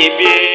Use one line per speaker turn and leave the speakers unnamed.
Ibie.